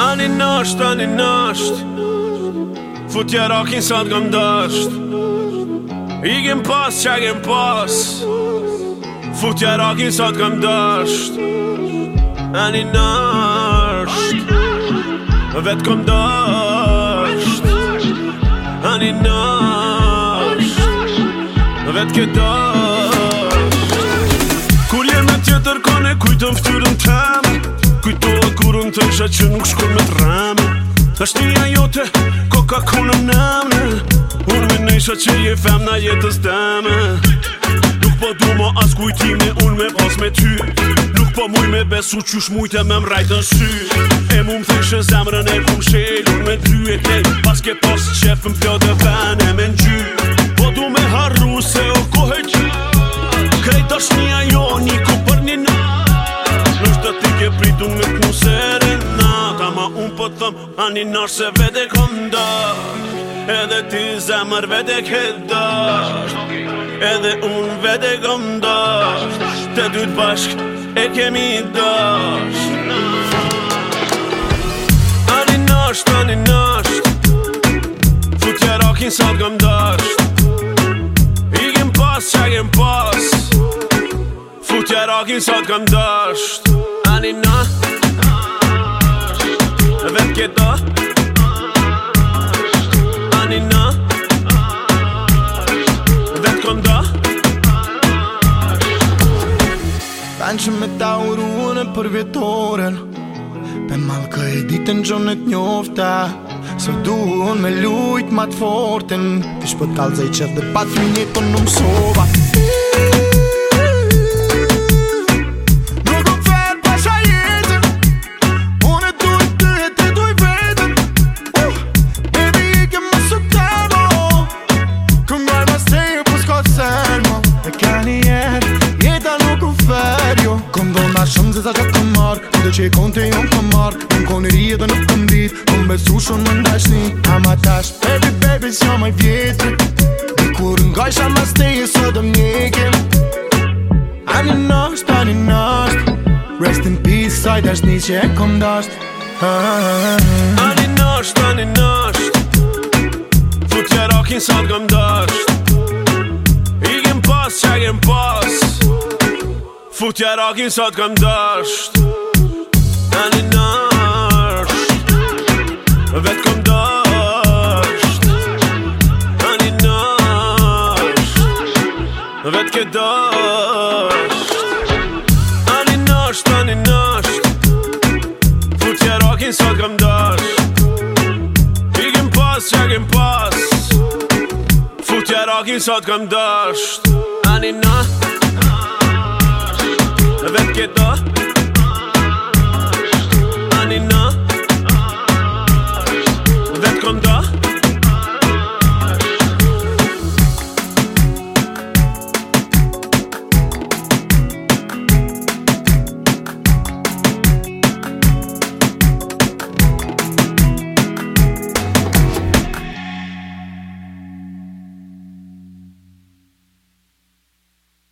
Ani nësht, ani nësht Futja rakin sa t'gëm dasht I gjem pas, që gjem pas Futja rakin sa t'gëm dasht Ani nësht Vetë këm Ani nësht Vetë këtë dasht Kur jem e tjetër kone, kujtëm ftyrën të Të isha që nuk shkoj me të rame Ashtë një a jote, koka ku në nëmë Unë me në që je fem na jetës dame Nuk po du mo as kujtime, unë me pas me ty Nuk po muj me besu që shmujte me mrajtë në sy E mu më thyshe zemrën e kumë shelur me ty e tel Pas ke pas qefën pjotë e vene me në gjy ke pritu në ku serenata Ma unë po thëm ani nërë se vete kom dar Edhe ti zemër vete ke dar Edhe unë vete kom dar Të dytë bashkë e kemi dash Ani nësht, ani nësht Futja rakin sa t'gëm dash I gëm pas, që gëm pas Futja rakin sa t'gëm dash Futja Ani na A shku Në vet kje do A na A shku Në vet kënd do A shku Tanë që me ta uru në përvjetore Pe malkë e ditën që në t'njofte me lujtë matë forten Në fishpët kalëzaj qërë dhe patë Mi jetën nuk më Se sa qatë të marrë Në dhe që i konti unë të marrë Në në konë i rije dhe në të ditë po Në në besu shumë në ndashni A tash Baby, baby, s'jo më i vjetë Në nga isha më steje Së dhe më njëke A një nështë, a Rest in peace, sajt dash një që e kom dasht Ani një ani a një nështë Fu që rakin sa gëm dasht Futja rakin sot kam dasht Ani nash Vet kam dasht Ani nash Vet ke dasht Ani nash, ani nash Futja rakin sot kam dasht Ikim pas, qekim pas Futja rakin sot kam dasht Ani nash